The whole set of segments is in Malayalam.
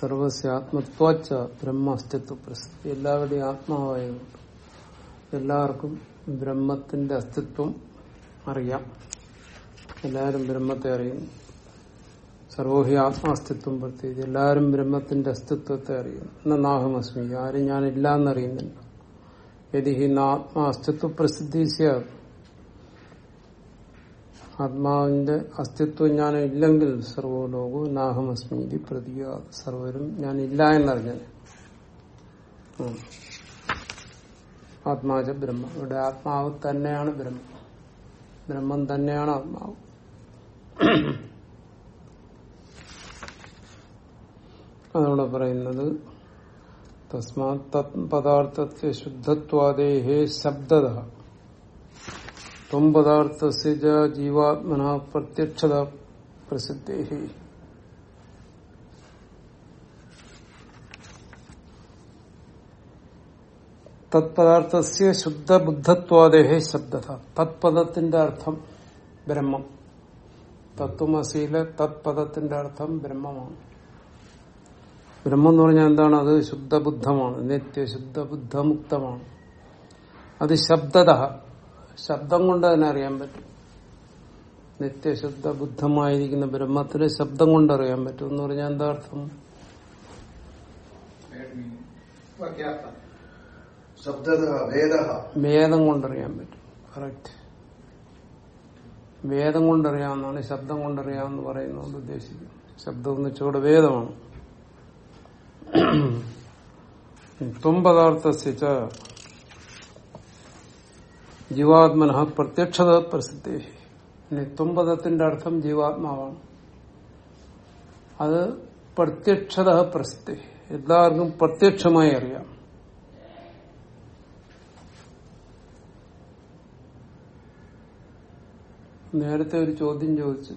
സർവസ്യ ബ്രഹ്മസ്തിത്വ പ്രസിദ്ധി എല്ലാവരുടെയും ആത്മാവായതുകൊണ്ട് എല്ലാവർക്കും ബ്രഹ്മത്തിന്റെ അസ്തിത്വം അറിയാം. എല്ലാവരും ബ്രഹ്മത്തെ അറിയും. സർവോഹി ആത്മാസ്തിത്വം പ്രത്യേകിച്ച് എല്ലാവരും ബ്രഹ്മത്തിന്റെ അസ്തിത്വത്തെ അറിയുന്നു എന്ന നാഹമസ്മി ആരും ഞാനില്ല എന്നറിയുന്നില്ല യതി ഹി ആത്മാ അസ്തിത്വ പ്രസിദ്ധി സ്യാത് ആത്മാവിന്റെ അസ്തിത്വം ഞാൻ ഇല്ലെങ്കിൽ സർവലോകവും നാഹമസ്മീതി പ്രതിക സർവരും ഞാൻ ഇല്ല എന്നറിഞ്ഞത് ആത്മാജ ബ്രഹ്മ. ഇവിടെ ആത്മാവ് തന്നെയാണ് ബ്രഹ്മം. ബ്രഹ്മം തന്നെയാണ് ആത്മാവ്. അതോടെ പറയുന്നത് തസ്മാത് തത് പദാർത്ഥത്തെ ശുദ്ധത്വാദേഹേ ശബ്ദത. ത്വം പദാർത്ഥസ്യ ച ജീവാത്മന പ്രത്യക്ഷത പ്രസിദ്ധേ തത്പദാർത്ഥസ്യ ശുദ്ധബുദ്ധത്വാദേഹ ശബ്ദത. തത്പദത്തിന്റെ അർത്ഥം ബ്രഹ്മം. തത്വമസിയിലെ തത്പദത്തിന്റെ അർത്ഥം ബ്രഹ്മമാണ്. ബ്രഹ്മം എന്ന് പറഞ്ഞാൽ എന്താണ്? അത് ശുദ്ധബുദ്ധമാണ്. നിത്യശുദ്ധബുദ്ധമുക്തമാണ്. അത് ശബ്ദത. ശബ്ദം കൊണ്ട് തന്നെ അറിയാൻ പറ്റും. നിത്യശുദ്ധ ബുദ്ധമായിരിക്കുന്ന ബ്രഹ്മത്തിന് ശബ്ദം കൊണ്ട് അറിയാൻ പറ്റും എന്ന് പറഞ്ഞാൽ എന്താ അർത്ഥം? വേദ. കൊണ്ടറിയാൻ പറ്റും. കറക്റ്റ് വേദം കൊണ്ടറിയാവുന്നതാണ് ശബ്ദം കൊണ്ടറിയാമെന്ന് പറയുന്നത് ഉദ്ദേശിക്കുന്നത്. ശബ്ദം എന്ന് വെച്ചുകൂടെ വേദമാണ്. ത്വം പദാർത്ഥസിച്ച ജീവാത്മന പ്രത്യക്ഷത പ്രസിദ്ധി. ഇനി ത്വംപദത്തിന്റെ അർത്ഥം ജീവാത്മാവാണ്. അത് പ്രത്യക്ഷത പ്രസിദ്ധി. എല്ലാവർക്കും പ്രത്യക്ഷമായി അറിയാം. നേരത്തെ ഒരു ചോദ്യം ചോദിച്ചു.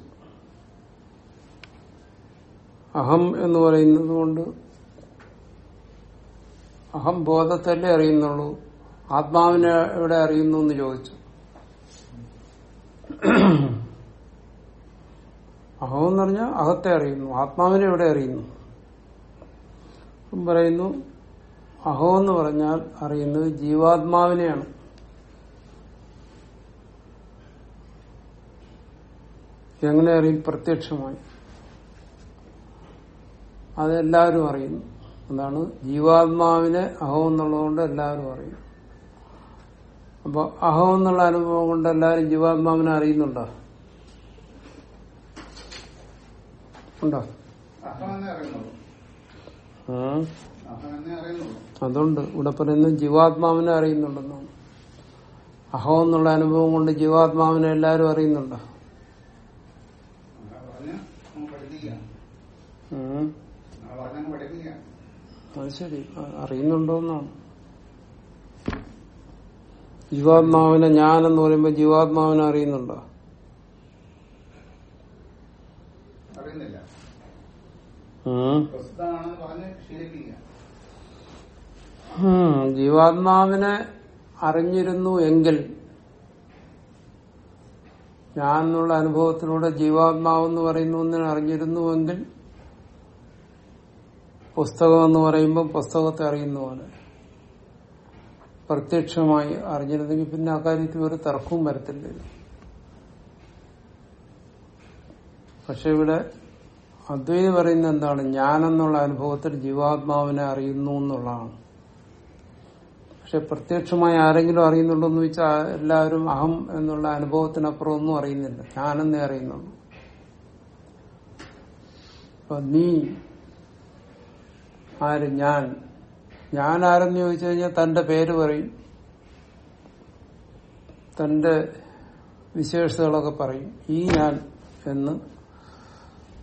അഹം എന്ന് പറയുന്നത് കൊണ്ട് അഹം ബോധത്തല്ലേ അറിയുന്നുള്ളൂ? ആത്മാവിനെ എവിടെ അറിയുന്നു എന്ന് ചോദിച്ചു. അഹം എന്ന് പറഞ്ഞാൽ അഹത്തെ അറിയുന്നു. ആത്മാവിനെ എവിടെ അറിയുന്നു? പറയുന്നു അഹോ എന്ന് പറഞ്ഞാൽ അറിയുന്നത് ജീവാത്മാവിനെയാണ്. എങ്ങനെ അറിയും? പ്രത്യക്ഷമായി. അതെല്ലാവരും അറിയുന്നു. അതാണ് ജീവാത്മാവിനെ അഹോ എന്നുള്ളതുകൊണ്ട് എല്ലാവരും അറിയും. അപ്പൊ അഹം എന്നുള്ള അനുഭവം കൊണ്ട് എല്ലാവരും ജീവാത്മാവിനെ അറിയുന്നുണ്ടോ? ഉണ്ടോ. അതുണ്ട്. ഇവിടെ പറയുന്നത് ജീവാത്മാവിനെ അറിയുന്നുണ്ടെന്നാണ് അഹോ എന്നുള്ള അനുഭവം കൊണ്ട് ജീവാത്മാവിനെ എല്ലാവരും അറിയുന്നുണ്ടോ. അത് ശരി. അറിയുന്നുണ്ടോന്നാണ്. ജീവാത്മാവിനെ ഞാൻ എന്ന് പറയുമ്പോ ജീവാത്മാവിനെ അറിയുന്നുണ്ടോ. ജീവാത്മാവിനെ അറിഞ്ഞിരുന്നു എങ്കിൽ ഞാൻ എന്നുള്ള അനുഭവത്തിലൂടെ ജീവാത്മാവ് എന്ന് പറയുന്ന ഒന്നിനെ അറിഞ്ഞിരുന്നുവെങ്കിൽ പുസ്തകം എന്ന് പറയുമ്പോൾ പുസ്തകത്തെ അറിയുന്ന പോലെ. പ്രത്യക്ഷമായി അറിഞ്ഞിരുന്നെങ്കിൽ പിന്നെ അക്കാര്യത്തിൽ ഒരു തർക്കവും വരത്തില്ല. പക്ഷെ ഇവിടെ അദ്വൈത് പറയുന്ന എന്താണ്? ഞാനെന്നുള്ള അനുഭവത്തിൽ ജീവാത്മാവിനെ അറിയുന്നു എന്നുള്ളതാണ്. പക്ഷെ പ്രത്യക്ഷമായി ആരെങ്കിലും അറിയുന്നുണ്ടോ എന്ന് വെച്ചാൽ എല്ലാവരും അഹം എന്നുള്ള അനുഭവത്തിനപ്പുറം ഒന്നും അറിയുന്നില്ല. ഞാനെന്നേ അറിയുന്നുള്ളൂ. അപ്പൊ നീ ആര് ഞാൻ ഞാൻ ആരെന്ന് ചോദിച്ചു കഴിഞ്ഞാൽ തന്റെ പേര് പറയും. തന്റെ വിശേഷതകളൊക്കെ പറയും. ഈ ഞാൻ എന്ന്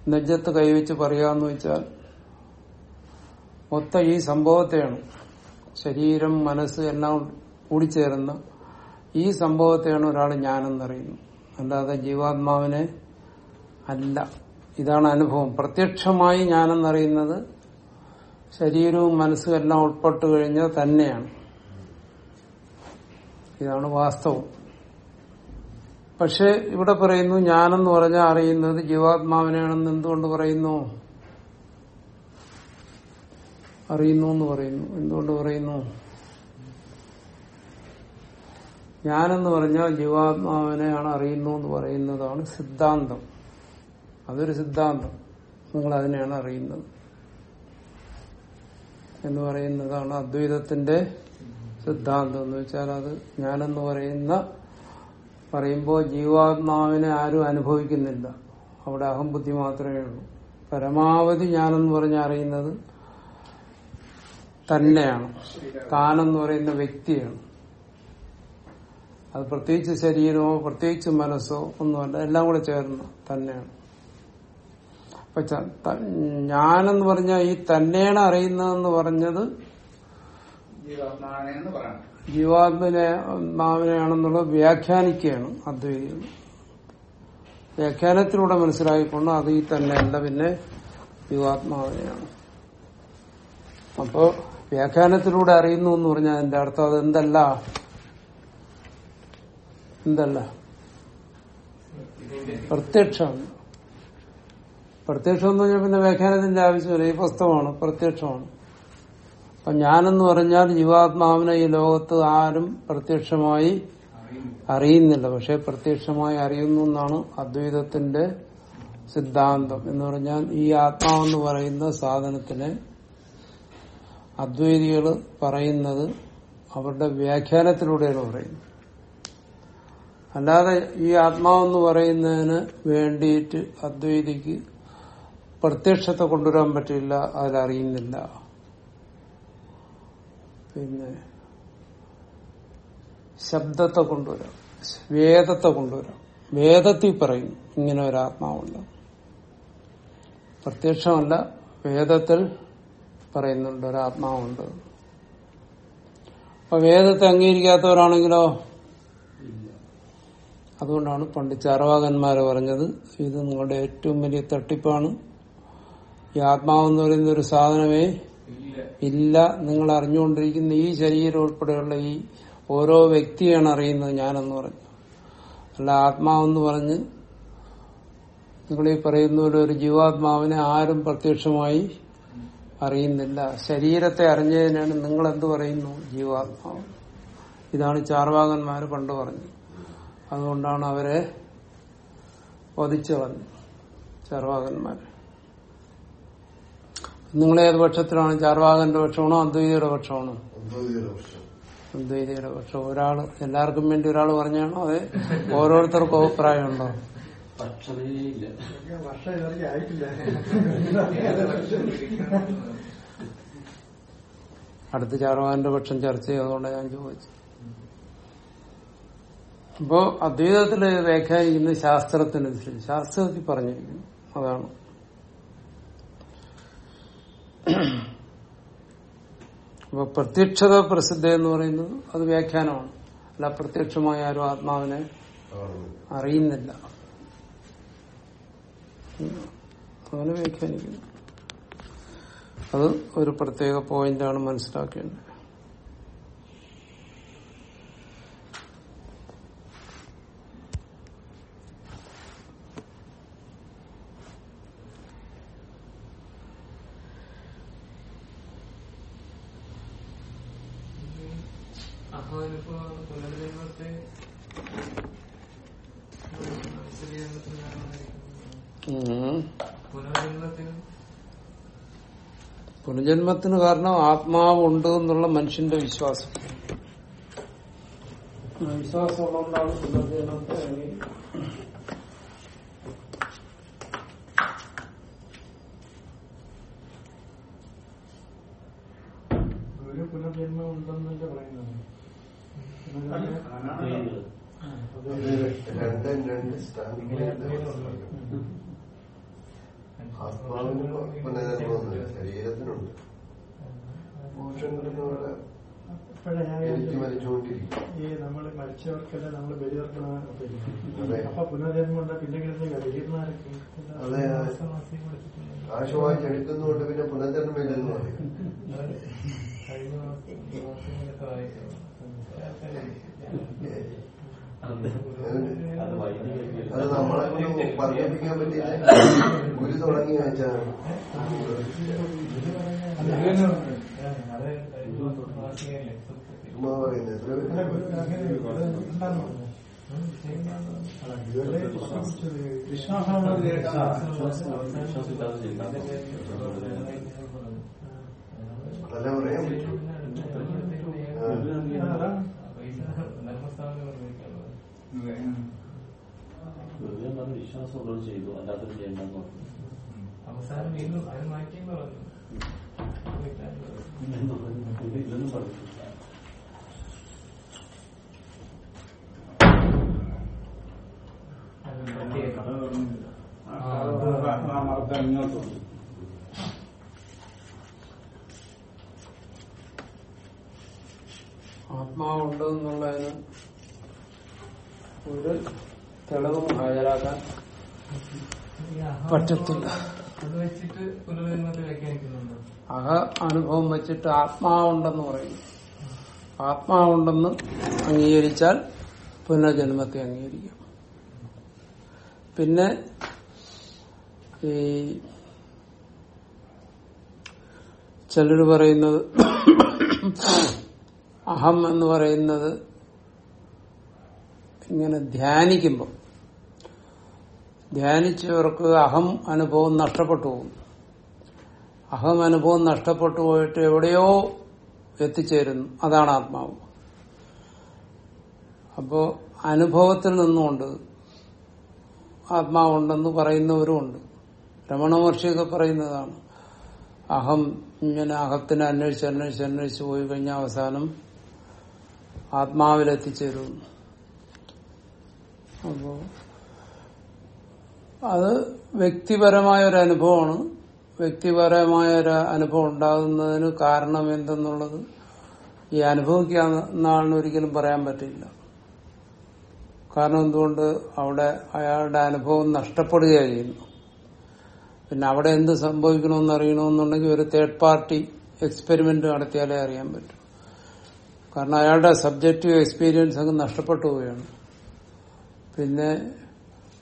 നെജ്ജത്ത് കൈവച്ച് പറയാന്ന് വെച്ചാൽ മൊത്തം ഈ സംഭവത്തെയാണ് ശരീരം മനസ്സ് എല്ലാം കൂടിച്ചേർന്ന ഈ സംഭവത്തെയാണ് ഒരാൾ ഞാനെന്നറിയുന്നത് അല്ലാതെ ജീവാത്മാവിനെ അല്ല. ഇതാണ് അനുഭവം. പ്രത്യക്ഷമായി ഞാനെന്നറിയുന്നത് ശരീരവും മനസ്സും എല്ലാം ഉൾപ്പെട്ടു കഴിഞ്ഞാൽ തന്നെയാണ്. ഇതാണ് വാസ്തവം. പക്ഷെ ഇവിടെ പറയുന്നു ഞാനെന്ന് പറഞ്ഞാൽ അറിയുന്നത് ജീവാത്മാവിനെയാണെന്ന് എന്തുകൊണ്ട് പറയുന്നു? അറിയുന്നു എന്ന് പറയുന്നു. എന്തുകൊണ്ട് പറയുന്നു? ഞാനെന്ന് പറഞ്ഞാൽ ജീവാത്മാവിനെയാണ് അറിയുന്നു എന്ന് പറയുന്നതാണ് സിദ്ധാന്തം. അതൊരു സിദ്ധാന്തം. നിങ്ങൾ അതിനെയാണ് അറിയുന്നത്. എന്ന് പറയുന്നതാണ് അദ്വൈതത്തിന്റെ സിദ്ധാന്തം എന്ന് വെച്ചാൽ അത് ഞാനെന്ന് പറയുന്ന പറയുമ്പോൾ ജീവാത്മാവിനെ ആരും അനുഭവിക്കുന്നില്ല. അവിടെ അഹംബുദ്ധി മാത്രമേ ഉള്ളൂ. പരമാവധി ഞാനെന്ന് പറഞ്ഞ് അറിയുന്നത് തന്നെയാണ്. താനെന്ന് പറയുന്ന വ്യക്തിയാണ്. അത് പ്രത്യേകിച്ച് ശരീരമോ പ്രത്യേകിച്ച് മനസ്സോ ഒന്നുമല്ല. എല്ലാം കൂടെ ചേർന്ന് തന്നെയാണ്. ഞാനെന്ന് പറഞ്ഞാൽ ഈ തന്നെയാണ് അറിയുന്നതെന്ന് പറഞ്ഞത് ജീവാത്മനെ ആത്മാവിനെയാണെന്നുള്ളത് വ്യാഖ്യാനിക്കുകയാണ് അദ്വൈതികൾ വ്യാഖ്യാനത്തിലൂടെ മനസ്സിലാക്കിക്കൊണ്ട് അത് ഈ തന്നെയല്ല പിന്നെ ജീവാത്മാവിനെയാണ്. അപ്പോ വ്യാഖ്യാനത്തിലൂടെ അറിയുന്നു എന്ന് പറഞ്ഞാൽ അതിന്റെ അർത്ഥം അത് എന്തല്ല? എന്തല്ല? പ്രത്യക്ഷമാണ് പ്രത്യക്ഷം എന്ന് പറഞ്ഞാൽ പിന്നെ വ്യാഖ്യാനത്തിന്റെ ആവശ്യമില്ല. ഈ പുസ്തകമാണ് പ്രത്യക്ഷമാണ്. അപ്പൊ ഞാനെന്ന് പറഞ്ഞാൽ ജീവാത്മാവിനെ ഈ ലോകത്ത് ആരും പ്രത്യക്ഷമായി അറിയുന്നില്ല. പക്ഷെ പ്രത്യക്ഷമായി അറിയുന്നു എന്നാണ് അദ്വൈതത്തിന്റെ സിദ്ധാന്തം. എന്ന് പറഞ്ഞാൽ ഈ ആത്മാവെന്ന് പറയുന്ന സാധനത്തിനെ അദ്വൈതികൾ പറയുന്നത് അവരുടെ വ്യാഖ്യാനത്തിലൂടെയാണ് പറയുന്നത്. അല്ലാതെ ഈ ആത്മാവെന്ന് പറയുന്നതിന് വേണ്ടിയിട്ട് അദ്വൈതിക്ക് പ്രത്യക്ഷത്തെ കൊണ്ടുവരാൻ പറ്റില്ല അതിലറിയുന്നില്ല. പിന്നെ ശബ്ദത്തെ കൊണ്ടുവരാം വേദത്തെ കൊണ്ടുവരാം. വേദത്തിൽ പറയും ഇങ്ങനെ ഒരു ആത്മാവുണ്ട്. പ്രത്യക്ഷമല്ല വേദത്തിൽ പറയുന്നുണ്ട് ഒരാത്മാവുണ്ട് അപ്പൊ വേദത്തെ അംഗീകരിക്കാത്തവരാണെങ്കിലോ? അതുകൊണ്ടാണ് പണ്ട് ചാർവാകന്മാര് പറഞ്ഞത് ഇത് നിങ്ങളുടെ ഏറ്റവും വലിയ തട്ടിപ്പാണ്. ഈ ആത്മാവെന്ന് പറയുന്ന ഒരു സാധനമേ ഇല്ല. നിങ്ങൾ അറിഞ്ഞുകൊണ്ടിരിക്കുന്ന ഈ ശരീരം ഉൾപ്പെടെയുള്ള ഈ ഓരോ വ്യക്തിയാണ് അറിയുന്നത് ഞാനെന്ന് പറഞ്ഞു. അല്ല ആത്മാവെന്ന് പറഞ്ഞ് നിങ്ങൾ ഈ പറയുന്ന പോലെ ഒരു ജീവാത്മാവിനെ ആരും പ്രത്യക്ഷമായി അറിയുന്നില്ല. ശരീരത്തെ അറിഞ്ഞതിനാണ് നിങ്ങൾ എന്ത് പറയുന്നു? ജീവാത്മാവ്. ഇതാണ് ചാർവാകന്മാര് പണ്ട് പറഞ്ഞു അതുകൊണ്ടാണ് അവരെ വധിച്ചു കളഞ്ഞു ചാർവാകന്മാര് നിങ്ങളേത് പക്ഷത്തിലാണ്? ചാർവാകന്റെ പക്ഷമാണോ അദ്വൈതയുടെ പക്ഷമാണോ? അദ്വൈതയുടെ പക്ഷം. ഒരാൾ എല്ലാവർക്കും വേണ്ടി ഒരാൾ പറഞ്ഞാണോ അതെ? ഓരോരുത്തർക്കും അഭിപ്രായമുണ്ടോ? അടുത്ത ചാർവാകന്റെ പക്ഷം ചർച്ച ചെയ്തതുകൊണ്ട് ഞാൻ ചോദിച്ചു. അപ്പോ അദ്വൈതത്തിൽ വ്യാഖ്യാനിക്കുന്നത് ശാസ്ത്രത്തിനനുസരിച്ച് ശാസ്ത്രത്തിൽ പറഞ്ഞിരിക്കുന്നു. അതാണ്. അപ്പൊ പ്രത്യക്ഷത പ്രസിദ്ധ എന്ന് പറയുന്നത് അത് വ്യാഖ്യാനമാണ്. അല്ല പ്രത്യക്ഷമായ ആരും ആത്മാവിനെ അറിയുന്നില്ല. അങ്ങനെ വ്യാഖ്യാനിക്കുന്നു. അത് ഒരു പ്രത്യേക പോയിന്റാണ് മനസ്സിലാക്കേണ്ടത് അപ്പൊ ഇപ്പോ പുനർജന്മത്തെ ഉം. പുനർജന്മത്തിന് പുനർജന്മത്തിന് കാരണം ആത്മാവ് ഉണ്ട് എന്നുള്ള മനുഷ്യന്റെ വിശ്വാസം. ആ വിശ്വാസം ഉള്ളതുകൊണ്ടാണ് പുനർജന്മത്തെ അംഗീകരിക്കുന്നത്. ഒരു പുനർജന്മം ഉണ്ടെന്നല്ലേ പറയുന്നത് രണ്ടും രണ്ട് സ്റ്റാൻഡ് ആത്മാവിന് പുനരൊന്നുമില്ല ശരീരത്തിനുണ്ട് മോക്ഷങ്ങളിലൂടെ ഇപ്പോഴാ ഞാൻ എനിക്ക് വിചാരിച്ചത് മരിച്ചുകൊണ്ടിരിക്കും ഈ നമ്മൾ മരിച്ചവർക്കെല്ലാം നമ്മൾ അതെ. അപ്പൊ പുനർജന്മം ഉണ്ട് പിന്നെ കാശ് വാങ്ങിച്ചെടുക്കുന്നതുകൊണ്ട് പിന്നെ പുനർജന്മമില്ലെന്ന് പറയും. അത് നമ്മളെ കൊണ്ട് പറഞ്ഞിപ്പിക്കാൻ പറ്റില്ല ഗുരു തുടങ്ങി വെച്ചാണ് അത് അല്ല, ഗുരു അങ്ങനെ ഗുരു എന്താന്ന് പറഞ്ഞത്? അല്ല, ഗുരുവിനെ കുറിച്ചത് വിശ്വാസമുള്ളത് കേട്ടാ വിശ്വാസമില്ലാതെ ചെയ്താൽ അതല്ലേ പറയാൻ പറ്റൂ വിശ്വാസമുള്ളവർ ചെയ്തു അല്ലാത്തത് ചെയ്യണ്ടെന്ന് പറഞ്ഞു അവസാനം വീണ്ടും അത് മാറ്റിയെന്ന് പറഞ്ഞു ഇല്ലെന്ന് പറഞ്ഞു. ഇല്ലെന്നും പറഞ്ഞു മർദ്ദം ഇങ്ങോട്ട് ആത്മാവുണ്ട് എന്നുള്ളതിന് ഒരു തെളിവും ഹാജരാക്കാൻ പറ്റത്തില്ല. അത് വെച്ചിട്ട് ഒരു വ്യാഖ്യാനിക്കുന്നുണ്ട് അഹ അനുഭവം വെച്ചിട്ട് ആത്മാവുണ്ടെന്ന് പറയും. ആത്മാവുണ്ടെന്ന് അംഗീകരിച്ചാൽ പുനർജന്മത്തെ അംഗീകരിക്കാം. പിന്നെ ഈ ചിലർ പറയുന്നത് അഹം എന്ന് പറയുന്നത് ഇങ്ങനെ ധ്യാനിക്കുമ്പോൾ ധ്യാനിച്ചവർക്ക് അഹം അനുഭവം നഷ്ടപ്പെട്ടു പോകും. അഹം അനുഭവം നഷ്ടപ്പെട്ടു പോയിട്ട് എവിടെയോ എത്തിച്ചേരുന്നു. അതാണ് ആത്മാവ്. അപ്പോ അനുഭവത്തിൽ നിന്നുകൊണ്ട് ആത്മാവുണ്ടെന്ന് പറയുന്നവരുമുണ്ട് രമണ മഹർഷിയൊക്കെ പറയുന്നതാണ്. അഹം ഇങ്ങനെ അഹത്തിനെ അന്വേഷിച്ച് അന്വേഷിച്ച് അന്വേഷിച്ച് പോയി കഴിഞ്ഞ അവസാനം ആത്മാവിലെത്തിച്ചേരുന്നു അപ്പോ അത് വ്യക്തിപരമായ ഒരു അനുഭവമാണ്. വ്യക്തിപരമായ ഒരു അനുഭവം ഉണ്ടാകുന്നതിന് കാരണം എന്തെന്നുള്ളത് ഈ അനുഭവിക്കാവുന്ന ആളിന് ഒരിക്കലും പറയാൻ പറ്റില്ല. കാരണം എന്തുകൊണ്ട് അവിടെ അയാളുടെ അനുഭവം നഷ്ടപ്പെടുകയാണ് ചെയ്യുന്നു പിന്നെ അവിടെ എന്ത് സംഭവിക്കണമെന്ന് അറിയണമെന്നുണ്ടെങ്കിൽ ഒരു തേർഡ് പാർട്ടി എക്സ്പെരിമെന്റ് നടത്തിയാലേ അറിയാൻ പറ്റും. കാരണം അയാളുടെ സബ്ജക്റ്റീവ് എക്സ്പീരിയൻസ് അങ്ങ് നഷ്ടപ്പെട്ടു പോവുകയാണ്. പിന്നെ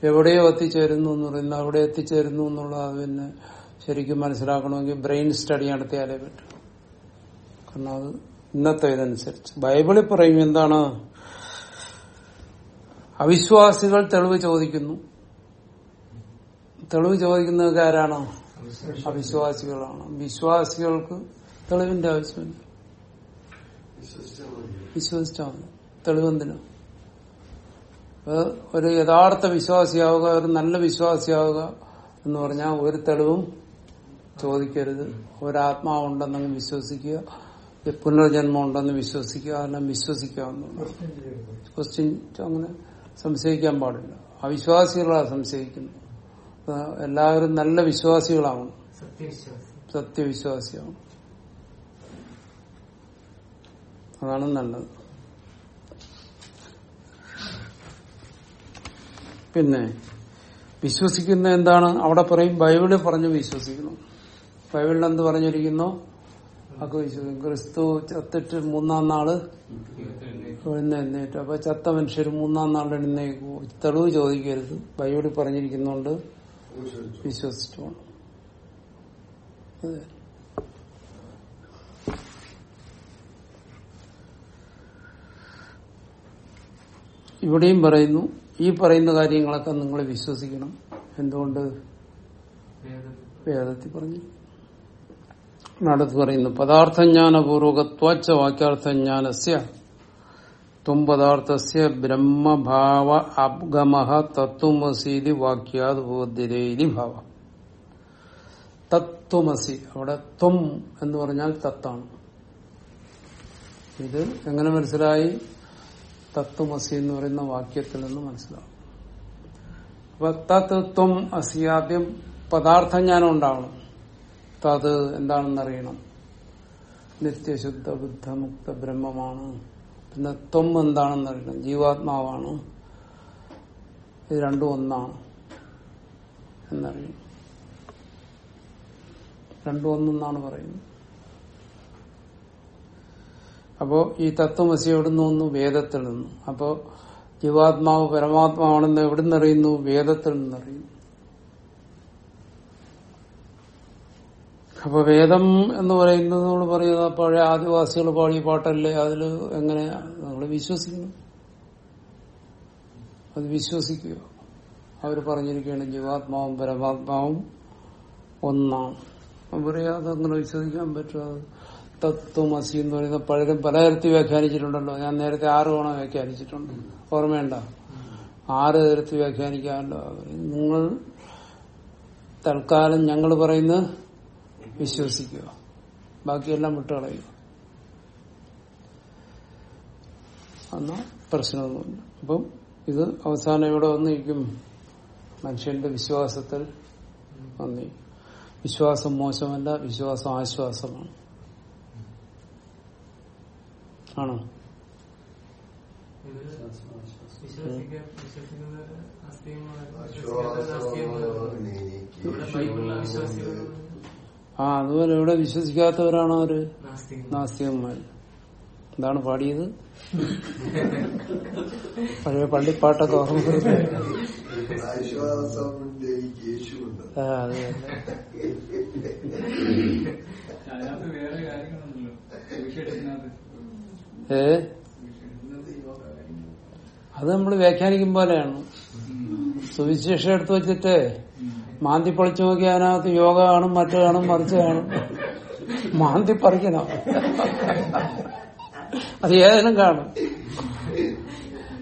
എവിടെയോ എത്തിച്ചേരുന്നു എന്ന് പറയുന്നത് അവിടെ എത്തിച്ചേരുന്നു എന്നുള്ളത് അത് പിന്നെ ശരിക്കും മനസ്സിലാക്കണമെങ്കിൽ ബ്രെയിൻ സ്റ്റഡി നടത്തിയാലേ പറ്റും. കാരണം അത് ഇന്നത്തെ ഇതനുസരിച്ച്. ബൈബിളിൽ പറയും എന്താണ്? അവിശ്വാസികൾ തെളിവ് ചോദിക്കുന്നു. തെളിവ് ചോദിക്കുന്നതൊക്കെ ആരാണ്? അവിശ്വാസികളാണ്. വിശ്വാസികൾക്ക് തെളിവിന്റെ ആവശ്യമില്ല. വിശ്വസിച്ചാൽ മതി തെളിവെന്തിനാ? ഒരു യഥാർത്ഥ വിശ്വാസിയാവുക ഒരു നല്ല വിശ്വാസിയാവുക എന്ന് പറഞ്ഞാൽ ഒരു തെളിവും ചോദിക്കരുത്. ഒരാത്മാവുണ്ടെന്നങ്ങ് വിശ്വസിക്കുക. പുനർജന്മം ഉണ്ടെന്ന് വിശ്വസിക്കുക. അതെല്ലാം വിശ്വസിക്കാവുന്ന ക്വസ്റ്റ്യൻ അങ്ങനെ സംശയിക്കാൻ പാടില്ല. അവിശ്വാസികളാണ് സംശയിക്കുന്നത്. എല്ലാവരും നല്ല വിശ്വാസികളാവണം. സത്യവിശ്വാസം. സത്യവിശ്വാസിയാവണം. അതാണ് നല്ലത്. പിന്നെ വിശ്വസിക്കുന്ന എന്താണ്? അവിടെ പറയും ബൈബിളിൽ പറഞ്ഞു വിശ്വസിക്കണം ബൈബിളിൽ എന്ത് പറഞ്ഞിരിക്കുന്നു? ക്രിസ്തു ചത്തിട്ട് മൂന്നാം നാൾ എഴുന്നേറ്റു. അപ്പൊ ചത്ത മനുഷ്യർ മൂന്നാം നാൾ എഴുന്നേക്കൂ തെളിവ് ചോദിക്കരുത്. ബൈബിളിൽ പറഞ്ഞിരിക്കുന്നോണ്ട്. വിശ്വസിച്ചു വിശ്വസിച്ചു അതെ. ഇവിടെയും പറയുന്നു ഈ പറയുന്ന കാര്യങ്ങളൊക്കെ നിങ്ങൾ വിശ്വസിക്കണം. എന്തുകൊണ്ട്? വേദത്തിൽ പറഞ്ഞു. അടുത്ത് പറയുന്നു. പദാർത്ഥജ്ഞാനപൂർവകത്വാച്ച വാക്യാർത്ഥജ്ഞാനസ്യ ത്വം പദാർത്ഥസ്യ ബ്രഹ്മഭാവ അബ്ഗമഹ തത്വമസീതി വാക്യാത് ബോധ്യതേരി ഭാവ. തത്വമസി. അവിടെ ത്വം എന്ന് പറഞ്ഞാൽ തത്താണ്. ഇത് എങ്ങനെ മനസ്സിലായി? തത്വമസി എന്ന് പറയുന്ന വാക്യത്തിൽ നിന്ന് മനസ്സിലാവും. അപ്പൊ തത്വം അസി ആദ്യം പദാർത്ഥജ്ഞാനം ഉണ്ടാവണം. തത് എന്താണെന്ന് അറിയണം നിത്യശുദ്ധ ബുദ്ധ മുക്ത ബ്രഹ്മമാണ്. പിന്നെ ത്വം എന്താണെന്ന് അറിയണം ജീവാത്മാവാണ്. ഇത് രണ്ടും ഒന്നാണ് എന്നറിയണം. രണ്ടും ഒന്നെന്നാണ് പറയുന്നത്. അപ്പോ ഈ തത്വമസി എവിടുന്ന് വന്നു വേദത്തിൽ നിന്ന്. അപ്പോ ജീവാത്മാവ് പരമാത്മാവാണെന്ന് എവിടുന്ന് അറിയുന്നു വേദത്തിൽ നിന്നറിയുന്നു. അപ്പൊ വേദം എന്ന് പറയുന്നത് നമ്മൾ പറയുന്നത് പഴയ ആദിവാസികൾ പാടിയ പാട്ടല്ലേ? അതിൽ എങ്ങനെ നമ്മൾ വിശ്വസിക്കുന്നു. അത് വിശ്വസിക്കുക. അവർ പറഞ്ഞിരിക്കുകയാണ് ജീവാത്മാവും പരമാത്മാവും ഒന്നാണ്. പറയാ അതങ്ങനെ വിശ്വസിക്കാൻ തത്വം തത്വമസി എന്ന് പറയുന്ന പലരും പലതരത്തിൽ വ്യാഖ്യാനിച്ചിട്ടുണ്ടല്ലോ. ഞാൻ നേരത്തെ ആറ് തവണ വ്യാഖ്യാനിച്ചിട്ടുണ്ട്. ഓർമ്മയുണ്ട? ആറ് തരത്തിൽ വ്യാഖ്യാനിക്കാമല്ലോ. നിങ്ങൾ തൽക്കാലം ഞങ്ങൾ പറയുന്നത് വിശ്വസിക്കുക. ബാക്കിയെല്ലാം വിട്ടുകളയുക. എന്നാ പ്രശ്നമൊന്നുമില്ല അപ്പം ഇത് അവസാനം ഇവിടെ വന്നിരിക്കും. മനുഷ്യന്റെ വിശ്വാസത്തിൽ വന്നി വിശ്വാസം മോശമല്ല വിശ്വാസം ആശ്വാസമാണ്. ആണോ? വിശ്വസിക്കുന്നത് ആ അതുപോലെ ഇവിടെ വിശ്വസിക്കാത്തവരാണോ അവർ? നാസ്തികന്മാര് നാസ്തികന്മാർ. എന്താണ് പാടിയത്? പഴയ പള്ളിപ്പാട്ടൊക്കെ ഓർമ്മ ഏ? അത് നമ്മൾ വ്യാഖ്യാനിക്കും പോലെയാണ്. സുവിശേഷം എടുത്തു വെച്ചിട്ട് മാന്തി പൊളിച്ചു നോക്കി അതിനകത്ത് യോഗ കാണും മറ്റു കാണും മറിച്ച് കാണും. മാന്തി പറിക്കണം. അത് ഏതിനും കാണും.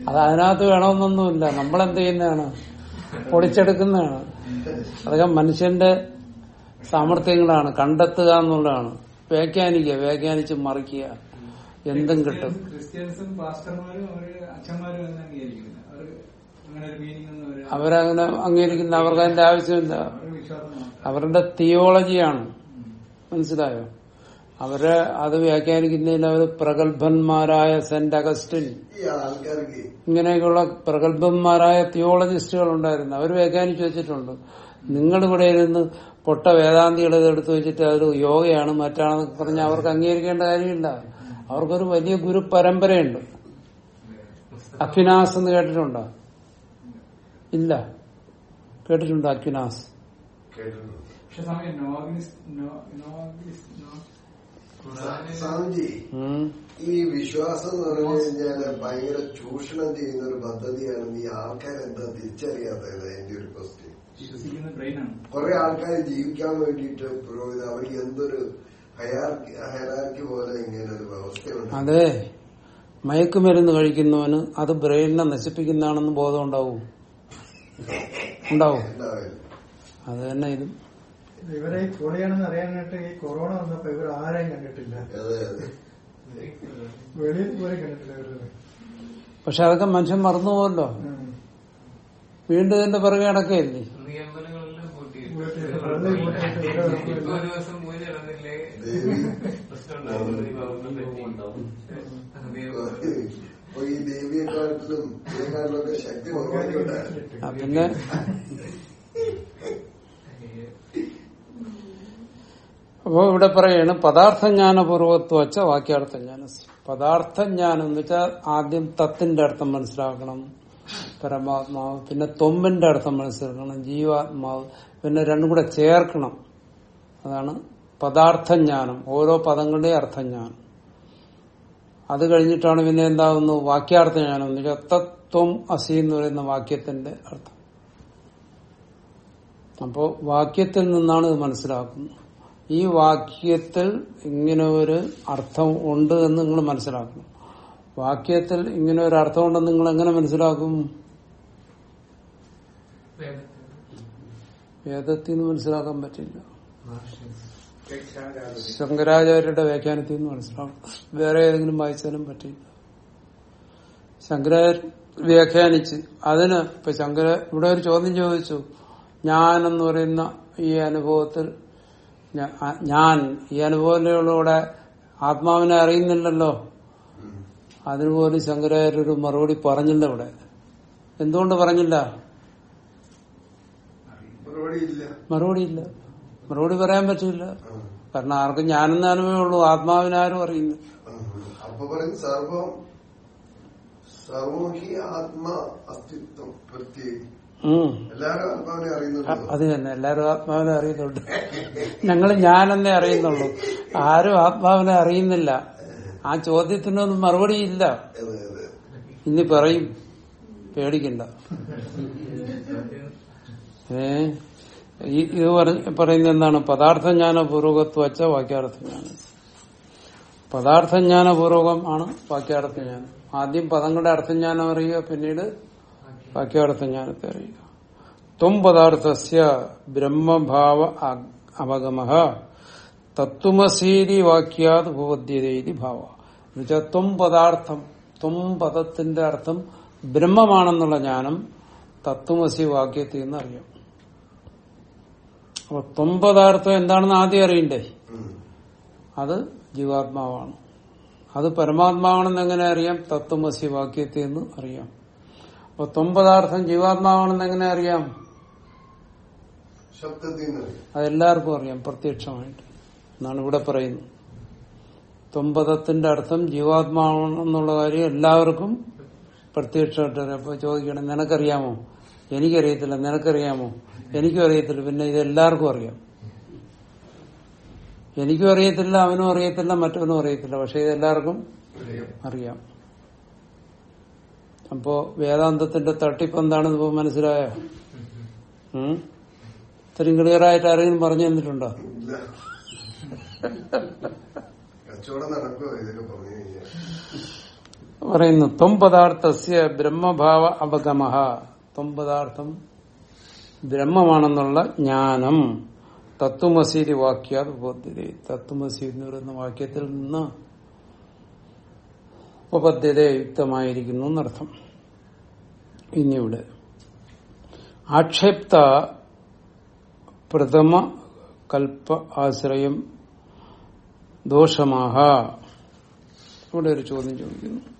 അത് അതിനകത്ത് വേണമെന്നൊന്നുമില്ല. നമ്മളെന്ത് ചെയ്യുന്നതാണ്? പൊളിച്ചെടുക്കുന്നതാണ് അതൊക്കെ മനുഷ്യന്റെ സാമർഥ്യങ്ങളാണ്. കണ്ടെത്തുക എന്നുള്ളതാണ്. വ്യാഖ്യാനിക്കുക വ്യാഖ്യാനിച്ച് മറിക്കുക. എന്തും കിട്ടും. ക്രിസ്ത്യൻസും പാസ്റ്റർമാരും അച്ഛന്മാരും അവരങ്ങനെ അംഗീകരിക്കുന്ന അവർക്ക് അതിന്റെ ആവശ്യമില്ല. അവരുടെ തിയോളജിയാണ് മനസ്സിലായോ? അവർ അത് വ്യാഖ്യാനിക്കുന്നതിൽ അവർ പ്രഗത്ഭന്മാരായ സെന്റ് അഗസ്റ്റിൻ. ഇങ്ങനെയൊക്കെയുള്ള പ്രഗത്ഭന്മാരായ തിയോളജിസ്റ്റുകൾ ഉണ്ടായിരുന്നു. അവർ വ്യാഖ്യാനിച്ചു വെച്ചിട്ടുണ്ട്. നിങ്ങളിവിടെ ഇരുന്ന് പൊട്ട വേദാന്തികൾ എടുത്തു വെച്ചിട്ട് അതൊരു യോഗയാണ് മറ്റാണെന്നൊക്കെ പറഞ്ഞാൽ അവർക്ക് അംഗീകരിക്കേണ്ട കാര്യമില്ല. അവർക്കൊരു വലിയ ഗുരു പരമ്പരയുണ്ട് അക്വിനാസ് എന്ന് കേട്ടിട്ടുണ്ടോ? ഇല്ല. കേട്ടിട്ടുണ്ടോ. അക്വിനാസ്. ഈ വിശ്വാസം എന്ന് പറഞ്ഞു കഴിഞ്ഞാൽ ഭയങ്കര ചൂഷണം ചെയ്യുന്ന ഒരു പദ്ധതിയാണെന്ന് ഈ ആൾക്കാരെന്താ തിരിച്ചറിയാത്തത്? എന്റെ ഒരു ക്വസ്റ്റ്യൻ കുറെ ആൾക്കാർ ജീവിക്കാൻ വേണ്ടിയിട്ട് പുരോഹിത അവർക്ക് എന്തൊരു ഹയറാർക്കി പോലെ ഇങ്ങനെ ഒരു വ്യവസ്ഥയുണ്ട് അതെ. മയക്കുമരുന്ന് കഴിക്കുന്നവന് അത് ബ്രെയിനിനെ നശിപ്പിക്കുന്നതാണെന്ന് ബോധം ഉണ്ടാവും ഉണ്ടാവും. അത് തന്നെ ഇതും. ഇവരെ ഈ പൊളിയാണെന്ന് അറിയാനായിട്ട് ഈ കൊറോണ വന്നപ്പോ ഇവർ ആരെയും കണ്ടിട്ടില്ല. അതെ അതെ. വെളിയിൽ പോലും കണ്ടിട്ടില്ല ഇവരുടെ പക്ഷെ അതൊക്കെ മനുഷ്യൻ മറന്നുപോകല്ലോ. വീണ്ടും ഇതിന്റെ പിറകെ അടക്കയില്ലേ പ്രശ്നം അപ്പൊ ഈ ദേവിയെക്കാട്ടിലും ഇതിനെക്കാട്ടിലൊക്കെ ശക്തി ഭഗവാനുണ്ടായിരുന്നു പിന്നെ അപ്പോ ഇവിടെ പറയാണ് പദാർത്ഥജ്ഞാനപൂർവത്വച്ച വാക്യാർത്ഥജ്ഞാനം പദാർത്ഥജ്ഞാനം എന്ന് വെച്ചാൽ ആദ്യം തത്തിന്റെ അർത്ഥം മനസ്സിലാക്കണം പരമാത്മാവ് പിന്നെ തൊമ്പിന്റെ അർത്ഥം മനസ്സിലാക്കണം ജീവാത്മാവ് പിന്നെ രണ്ടും കൂടെ ചേർക്കണം. അതാണ് പദാർത്ഥജ്ഞാനം ഓരോ പദങ്ങളുടെയും അർത്ഥജ്ഞാനം. അത് കഴിഞ്ഞിട്ടാണ് പിന്നെ എന്താകുന്നു വാക്യാർത്ഥജ്ഞാനം ഞാൻ വെച്ചാൽ തത്വം അസി എന്ന് പറയുന്ന വാക്യത്തിന്റെ അർത്ഥം. അപ്പോ വാക്യത്തിൽ നിന്നാണ് ഇത് മനസ്സിലാക്കുന്നത്. ഈ വാക്യത്തിൽ ഇങ്ങനെ ഒരു അർത്ഥം ഉണ്ട് എന്ന് നിങ്ങൾ മനസ്സിലാക്കണം വാക്യത്തിൽ ഇങ്ങനെ ഒരു അർത്ഥം ഉണ്ടെന്ന് നിങ്ങൾ എങ്ങനെ മനസ്സിലാക്കും? വേദത്തിൽ. നിന്ന് മനസ്സിലാക്കാൻ പറ്റില്ല. ശങ്കരാചാര്യരുടെ വ്യാഖ്യാനത്തിൽ നിന്ന് മനസ്സിലാവും. വേറെ ഏതെങ്കിലും വായിച്ചാലും പറ്റില്ല. ശങ്കരാചാര്യ വ്യാഖ്യാനിച്ച് അതിന് ഇപ്പൊ ശങ്കര ഇവിടെ ഒരു ചോദ്യം ചോദിച്ചു. ഞാൻ എന്ന് പറയുന്ന ഈ അനുഭവത്തിൽ ഞാൻ ഈ അനുഭവത്തിലൂടെ ആത്മാവിനെ അറിയുന്നില്ലല്ലോ. അതിനുപോലും ശങ്കരാചാര്യ ഒരു മറുപടി പറഞ്ഞില്ല ഇവിടെ. എന്തുകൊണ്ട് പറഞ്ഞില്ല? മറുപടി ഇല്ല. മറുപടി പറയാൻ പറ്റില്ല. കാരണം ആർക്കും ഞാനെന്ന അനുഭവമേ ഉള്ളൂ ആത്മാവിനാരും അറിയുന്നു അപ്പൊ പറയും സർവം സർവം ഹി ആത്മ അസ്തിത്വം പ്രത്യേകം. എല്ലാരും ആത്മാവിനെ അത് തന്നെ എല്ലാരും ആത്മാവിനെ അറിയുന്നുണ്ട്. ഞങ്ങൾ ഞാനെന്നേ അറിയുന്നുള്ളൂ. ആരും ആത്മാവിനെ അറിയുന്നില്ല. ആ ചോദ്യത്തിനൊന്നും മറുപടി ഇല്ല. ഇനി പറയും. പേടിക്കണ്ട. ഏ? ഇത് പറയുന്ന എന്താണ്? പദാർത്ഥജ്ഞാന പൂർവകത്വച്ച വാക്യാർത്ഥജ്ഞാനം. പദാർത്ഥജ്ഞാന പൂർവകം ആണ് വാക്യാർത്ഥജ്ഞാനം. ആദ്യം പദങ്ങളുടെ അർത്ഥജ്ഞാനം അറിയുക പിന്നീട് വാക്യാർത്ഥജ്ഞാനത്തെ അറിയുക. ത്വം പദാർത്ഥസ്യ ബ്രഹ്മഭാവ അവഗമ തത്വമസീതി വാക്യാത് ഉപപദ്ധ്യതേതി ഭാവ. എന്നുവെച്ചാൽ ത്വം പദാർത്ഥം ത്വം പദത്തിന്റെ അർത്ഥം ബ്രഹ്മമാണെന്നുള്ള ജ്ഞാനം തത്വമസി വാക്യത്തിൽ നിന്ന് അറിയാം. അപ്പൊ ത്വം പദാർത്ഥം എന്താണെന്ന് ആദ്യം അറിയണ്ടേ? അത് ജീവാത്മാവാണ്. അത് പരമാത്മാവാണെന്ന് എങ്ങനെ അറിയാം? തത്വമസി വാക്യത്തിൽ നിന്ന് അറിയാം. അപ്പൊ ത്വം പദാർത്ഥം ജീവാത്മാവാണെന്ന് എങ്ങനെ അറിയാം. അതെല്ലാവർക്കും അറിയാം പ്രത്യക്ഷമായിട്ട്. എന്നാണ് ഇവിടെ പറയുന്നത്. തൊമ്പതത്തിന്റെ അർത്ഥം ജീവാത്മാവെന്നുള്ള കാര്യം എല്ലാവർക്കും പ്രത്യക്ഷമായിട്ട് അപ്പൊ ചോദിക്കണം നിനക്കറിയാമോ? എനിക്കറിയത്തില്ല. നിനക്കറിയാമോ? എനിക്കും അറിയത്തില്ല. പിന്നെ ഇത് എല്ലാവർക്കും അറിയാം. എനിക്കും അറിയത്തില്ല അവനും അറിയത്തില്ല മറ്റവനും അറിയത്തില്ല. പക്ഷെ ഇത് എല്ലാവർക്കും അറിയാം. അപ്പോ വേദാന്തത്തിന്റെ തട്ടിപ്പ് എന്താണെന്ന് ഇപ്പൊ മനസ്സിലായോ? ഇത്രയും ക്ലിയർ ആയിട്ട് ആരെങ്കിലും പറഞ്ഞു തന്നിട്ടുണ്ടോ? പറയുന്നു ത്വം പദാർത്ഥസ്യ ബ്രഹ്മഭാവ അവഗമ ത്വം പദാർത്ഥം ബ്രഹ്മമാണെന്നുള്ള ജ്ഞാനം. തത്വമസീതി വാക്യാത് ഉപപദ്ധ്യത തത്വമസി എന്ന് പറയുന്ന വാക്യത്തിൽ നിന്ന് ഉപപദ്ധ്യത യുക്തമായിരിക്കുന്നു എന്നർത്ഥം. ഇനിയുടെ ആക്ഷേപ്ത പ്രഥമ കൽപ്പ ആശ്രയം ദോഷമാഹ. ഇവിടെ ഒരു ചോദ്യം ചോദിക്കുന്നു.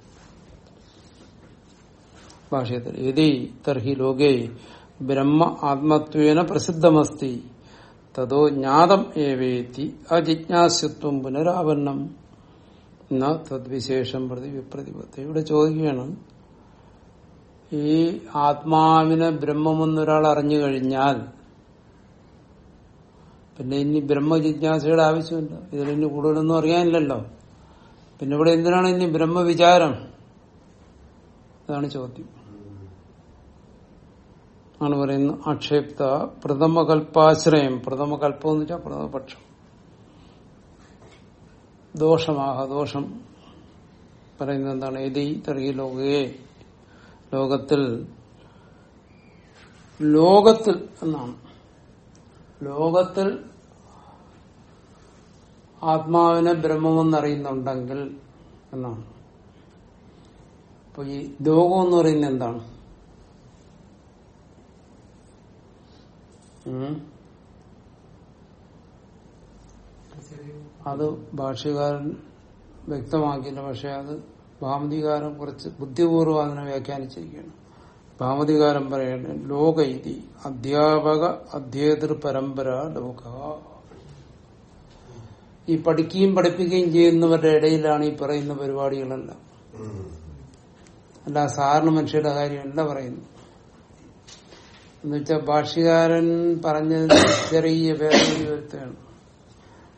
ഭാഷയത്തിൽ യതി തർഹി ലോകേ ബ്രഹ്മ ആത്മത്വേന പ്രസിദ്ധമസ്തി തതോ ജ്ഞാതം ഏവേത്തി അജിജ്ഞാസ്യത്വം പുനരാവരണം ന തദ്വിശേഷം പ്രതി വിപ്രതിപത്തി ഇവിടെ ചോദിക്കുകയാണ് ഈ ആത്മാവിനെ ബ്രഹ്മമെന്നൊരാൾ അറിഞ്ഞു കഴിഞ്ഞാൽ പിന്നെ ഇനി ബ്രഹ്മജിജ്ഞാസയുടെ ആവശ്യമില്ല. ഇതിൽ ഇനി കൂടുതലൊന്നും അറിയാനില്ലല്ലോ. പിന്നെ ഇവിടെ എന്തിനാണ് ഇനി ബ്രഹ്മവിചാരം? അതാണ് ചോദ്യം. ആണ് പറയുന്നത്. ആക്ഷേപ്ത പ്രഥമകൽപ്പാശ്രയം. പ്രഥമകൽപ്പം എന്ന് വെച്ചാൽ പ്രഥമപക്ഷം. ദോഷമാഹ ദോഷം പറയുന്നത് എന്താണ്? എതി തെറി ലോകയെ ലോകത്തിൽ ലോകത്തിൽ എന്നാണ്. ലോകത്തിൽ ആത്മാവിനെ ബ്രഹ്മമെന്നറിയുന്നുണ്ടെങ്കിൽ എന്നാണ്. അപ്പൊ ഈ ലോകം എന്ന് പറയുന്നത് എന്താണ്? അത് ഭാഷ്യകാരൻ വ്യക്തമാക്കിയില്ല പക്ഷെ അത് ഭാമതികാരൻ കുറച്ച് ബുദ്ധിപൂർവം അതിനെ വ്യാഖ്യാനിച്ചിരിക്കുകയാണ്. ഭാമതികാരൻ പറയുന്നത് ലോക ഇതി അധ്യാപക അധ്യേതൃ പരമ്പര ലോക. ഈ പഠിക്കുകയും പഠിപ്പിക്കുകയും ചെയ്യുന്നവരുടെ ഇടയിലാണ് ഈ പറയുന്ന പരിപാടികളെല്ലാം. അല്ല സാധാരണ മനുഷ്യരുടെ കാര്യം കാര്യമല്ല പറയുന്നു എന്നുവെച്ചാൽ ഭാഷ്യകാരൻ പറഞ്ഞതിന് ചെറിയ ഭേദഗതി വരുത്തുകയാണ്.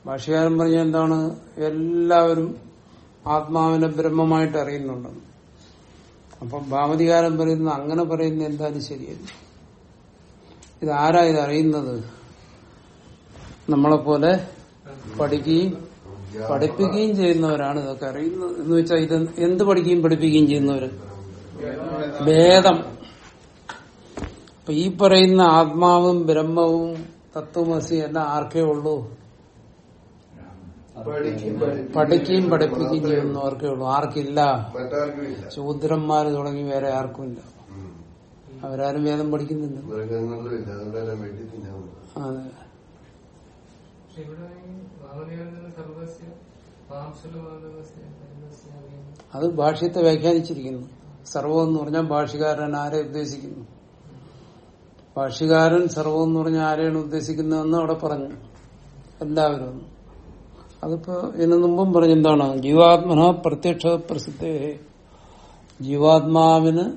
ഭാഷ്യകാരൻ പറഞ്ഞ എന്താണ്? എല്ലാവരും ആത്മാവിനെ ബ്രഹ്മമായിട്ട് അറിയുന്നുണ്ടെന്ന് അപ്പം ഭാമതികാരൻ പറയുന്ന അങ്ങനെ പറയുന്ന എന്തായാലും ശരിയല്ല ഇതാരാ ഇത് അറിയുന്നത്? നമ്മളെപ്പോലെ പഠിക്കുകയും പഠിപ്പിക്കുകയും ചെയ്യുന്നവരാണ് ഇതൊക്കെ അറിയുന്നത്. എന്ന് വെച്ചാൽ ഇത് എന്ത് പഠിക്കുകയും പഠിപ്പിക്കുകയും ചെയ്യുന്നവര്? വേദം. അപ്പൊ ഈ പറയുന്ന ആത്മാവും ബ്രഹ്മവും തത്വമസി എല്ലാം ആർക്കേ ഉള്ളൂ? പഠിക്കും പഠിക്കുകയും പഠിപ്പിക്കുകയും ചെയ്യുന്നവർക്കേ ഉള്ളൂ. ആർക്കില്ല. ശൂദ്രന്മാർ ശൂദ്രന്മാര് തുടങ്ങി വേറെ ആർക്കും ഇല്ല. അവരാരും വേദം പഠിക്കുന്നില്ല. അത്. ഭാഷ്യത്തെ വ്യാഖ്യാനിച്ചിരിക്കുന്നു. സർവം എന്ന് പറഞ്ഞാൽ ഭാഷകാരൻ ആരെ ഉദ്ദേശിക്കുന്നു? ഭാഷ്യകാരൻ സർവം എന്ന് പറഞ്ഞ ആരെയാണ് ഉദ്ദേശിക്കുന്നതെന്ന് അവിടെ പറഞ്ഞു. എല്ലാവരും. അതിപ്പോ ഇതിനു മുമ്പും പറഞ്ഞെന്താണ് ജീവാത്മന പ്രത്യക്ഷ പ്രസിദ്ധേ. ജീവാത്മാവിന്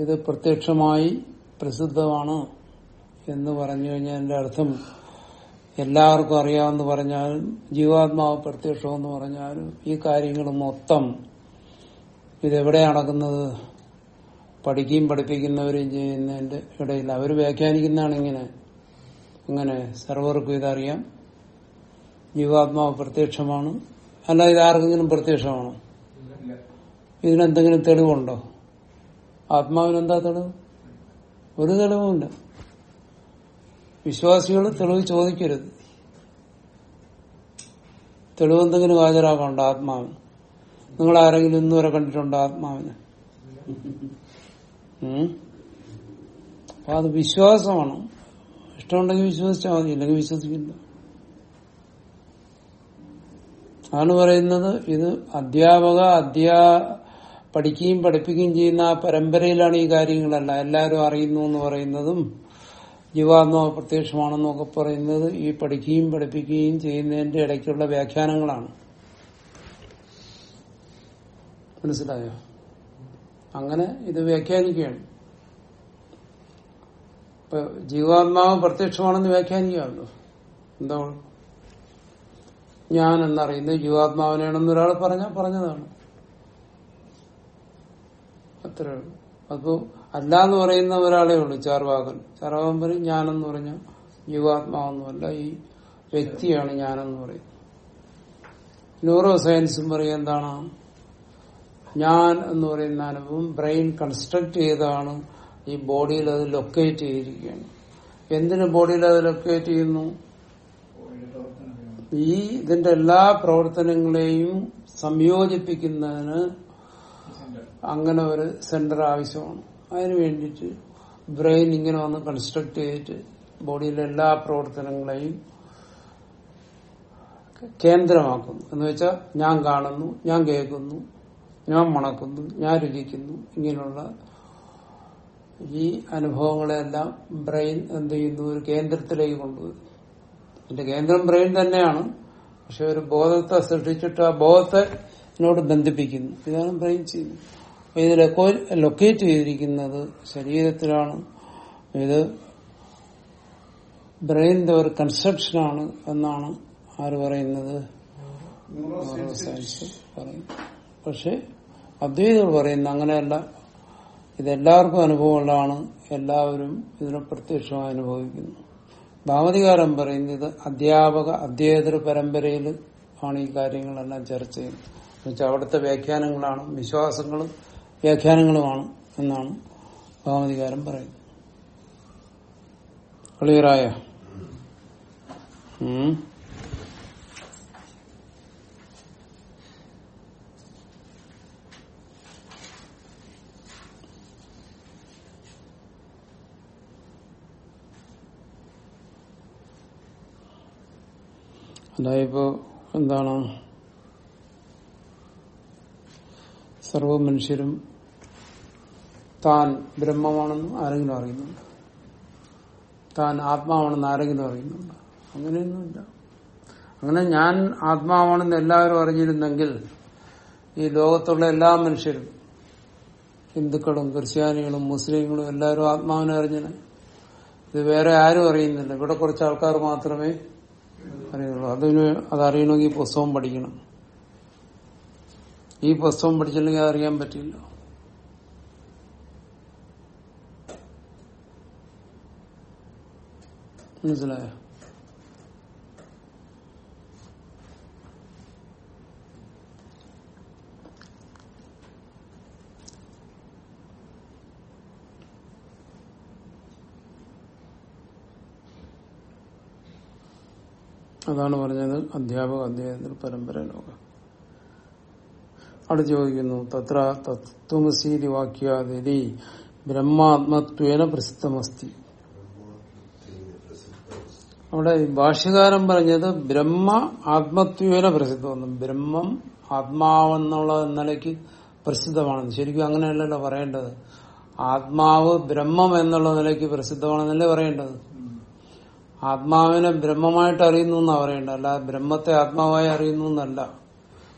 ഇത് പ്രത്യക്ഷമായി പ്രസിദ്ധമാണ് എന്ന് പറഞ്ഞു കഴിഞ്ഞാൽ എന്റെ അർത്ഥം എല്ലാവർക്കും അറിയാമെന്ന് പറഞ്ഞാലും ജീവാത്മാവ് പ്രത്യക്ഷമെന്ന് പറഞ്ഞാലും ഈ കാര്യങ്ങൾ മൊത്തം ഇതെവിടെ നടക്കുന്നത്? പഠിക്കുകയും പഠിപ്പിക്കുന്നവരെയും ചെയ്യുന്നതിന്റെ ഇടയിൽ അവർ വ്യാഖ്യാനിക്കുന്നതാണ് ഇങ്ങനെ. ഇങ്ങനെ സർവർക്കും ഇതറിയാം. ജീവാത്മാവ് പ്രത്യക്ഷമാണ്. അല്ല ഇതാർക്കെങ്കിലും പ്രത്യക്ഷമാണോ? ഇതിനെന്തെങ്കിലും തെളിവുണ്ടോ? ആത്മാവിനെന്താ തെളിവ്? ഒരു തെളിവുമില്ല. വിശ്വാസികൾ തെളിവ് ചോദിക്കരുത്. തെളിവെന്തെങ്കിലും ഹാജരാക്കണ്ട ആത്മാവിന്? നിങ്ങൾ ആരെങ്കിലും ഇന്നുവരെ കണ്ടിട്ടുണ്ടോ ആത്മാവിനെ? അപ്പൊ അത് വിശ്വാസമാണ്. ഇഷ്ടമുണ്ടെങ്കിൽ വിശ്വസിച്ചാൽ മതി ഇല്ലെങ്കിൽ വിശ്വസിക്കില്ല. ആണ് പറയുന്നത്. ഇത് അധ്യാപക അധ്യാ പഠിക്കുകയും പഠിപ്പിക്കുകയും ചെയ്യുന്ന ആ പരമ്പരയിലാണ് ഈ കാര്യങ്ങളല്ല. എല്ലാവരും അറിയുന്നു എന്ന് പറയുന്നതും ജീവാത്മാവ് പ്രത്യക്ഷമാണെന്നൊക്കെ പറയുന്നത് ഈ പഠിക്കുകയും പഠിപ്പിക്കുകയും ചെയ്യുന്നതിന്റെ ഇടയ്ക്കുള്ള വ്യാഖ്യാനങ്ങളാണ്. മനസ്സിലായോ? അങ്ങനെ ഇത് വ്യാഖ്യാനിക്കുകയാണ്. ഇപ്പൊ ജീവാത്മാവ് പ്രത്യക്ഷമാണെന്ന് വ്യാഖ്യാനിക്കാമല്ലോ എന്താ? ഞാൻ എന്നറിയുന്നത് ജീവാത്മാവിനാണെന്ന് ഒരാൾ പറഞ്ഞ പറഞ്ഞതാണ്. അത്രേ അപ്പോ അല്ല എന്ന് പറയുന്ന ഒരാളേ ഉള്ളൂ ചാർവാകൻ. ചാർവാകൻ പറയും ഞാനെന്ന് പറഞ്ഞ ജീവാത്മാവൊന്നുമല്ല ഈ വ്യക്തിയാണ് ഞാനെന്ന് പറയുന്നത് ന്യൂറോ സയൻസും പറയും എന്താണ്? ഞാൻ എന്ന് പറയുന്ന അനുഭവം ബ്രെയിൻ കൺസ്ട്രക്ട് ചെയ്താണ് ഈ ബോഡിയിൽ അത് ലൊക്കേറ്റ് ചെയ്തിരിക്കുകയാണ് എന്തിനു ബോഡിയിൽ അത് ലൊക്കേറ്റ് ചെയ്യുന്നു. ഈ ഇതിന്റെ എല്ലാ പ്രവർത്തനങ്ങളെയും സംയോജിപ്പിക്കുന്നതിന്. അങ്ങനെ ഒരു സെന്റർ ആവശ്യമാണ് അതിനു വേണ്ടിയിട്ട് ബ്രെയിൻ ഇങ്ങനെ വന്ന് കൺസ്ട്രക്ട് ചെയ്തിട്ട് ബോഡിയിലെ എല്ലാ പ്രവർത്തനങ്ങളെയും കേന്ദ്രമാക്കുന്നു എന്ന് വെച്ചാൽ ഞാൻ കാണുന്നു ഞാൻ കേൾക്കുന്നു ഞാൻ മണക്കുന്നു ഞാൻ രുചിക്കുന്നു. ഇങ്ങനെയുള്ള ഈ അനുഭവങ്ങളെല്ലാം ബ്രെയിൻ എന്ത് ചെയ്യുന്നു? ഒരു കേന്ദ്രത്തിലേക്ക് കൊണ്ടുവരും എന്റെ കേന്ദ്രം ബ്രെയിൻ തന്നെയാണ്. പക്ഷെ ഒരു ബോധത്തെ സൃഷ്ടിച്ചിട്ട് ആ ബോധത്തെ ഇതിനോട് ബന്ധിപ്പിക്കുന്നു. ഇതാണ് ബ്രെയിൻ ചെയ്യുന്നത്. അപ്പൊ ഇത് ലൊക്കേറ്റ് ചെയ്തിരിക്കുന്നത് ശരീരത്തിലാണ്. ഇത് ബ്രെയിനിന്റെ ഒരു കൺസ്ട്രക്ഷനാണ് എന്നാണ് ആര് പറയുന്നത്? ന്യൂറോ സയൻസ് പറയും പക്ഷെ അദ്വൈതകൾ പറയുന്ന അങ്ങനെയല്ല. ഇതെല്ലാവർക്കും അനുഭവമുള്ളതാണ്. എല്ലാവരും ഇതിനെ പ്രത്യക്ഷമായി അനുഭവിക്കുന്നു. ഭാവതികാരം പറയുന്നത് ഇത് അധ്യാപക അധ്യേതര പരമ്പരയിൽ ആണ് ഈ കാര്യങ്ങളെല്ലാം ചർച്ച ചെയ്യുന്നത്. എന്നുവെച്ചാൽ അവിടുത്തെ വ്യാഖ്യാനങ്ങളാണ് വിശ്വാസങ്ങളും വ്യാഖ്യാനങ്ങളുമാണ് എന്നാണ് ഭാവതികാരം പറയുന്നത്. ക്ലിയറായ? അതായപ്പോ എന്താണ്? സർവ മനുഷ്യരും താൻ ബ്രഹ്മമാണെന്ന് ആരെങ്കിലും അറിയുന്നുണ്ട്? താൻ ആത്മാവാണെന്ന് ആരെങ്കിലും അറിയുന്നുണ്ട്? അങ്ങനെയൊന്നുമില്ല. അങ്ങനെ ഞാൻ ആത്മാവാണെന്ന് എല്ലാവരും അറിഞ്ഞിരുന്നെങ്കിൽ ഈ ലോകത്തുള്ള എല്ലാ മനുഷ്യരും ഹിന്ദുക്കളും ക്രിസ്ത്യാനികളും മുസ്ലിങ്ങളും എല്ലാവരും ആത്മാവിനെ അറിഞ്ഞത് ഇത് വേറെ ആരും അറിയുന്നില്ല. ഇവിടെ കുറച്ച് ആൾക്കാർ മാത്രമേ അറിയുള്ളൂ. അതിന് അതറിയണമെങ്കിൽ പുസ്തകം പഠിക്കണം. ഈ പുസ്തകം പഠിച്ചില്ലെങ്കിൽ അതറിയാൻ പറ്റില്ല. മനസ്സിലായോ? അതാണ് പറഞ്ഞത് അധ്യാപക അധ്യായത്തിൽ പരമ്പര ലോകം. അവിടെ ചോദിക്കുന്നു തത്ര തത്വമസീതി വാക്യാതി ബ്രഹ്മാത്മത്വേന പ്രസിദ്ധമസ്തി. അവിടെ ഭാഷ്യകാരം പറഞ്ഞത് ബ്രഹ്മ ആത്മത്വേന പ്രസിദ്ധമെന്ന് ബ്രഹ്മം ആത്മാവെന്നുള്ള നിലയ്ക്ക് പ്രസിദ്ധമാണെന്ന്. ശരിക്കും അങ്ങനെയല്ലല്ലോ പറയേണ്ടത്. ആത്മാവ് ബ്രഹ്മം എന്നുള്ള നിലയ്ക്ക് പ്രസിദ്ധമാണെന്നല്ലേ പറയേണ്ടത്. ആത്മാവിനെ ബ്രഹ്മമായിട്ട് അറിയുന്നു എന്നാ പറയേണ്ടത്. അല്ല ബ്രഹ്മത്തെ ആത്മാവായി അറിയുന്നു എന്നല്ല.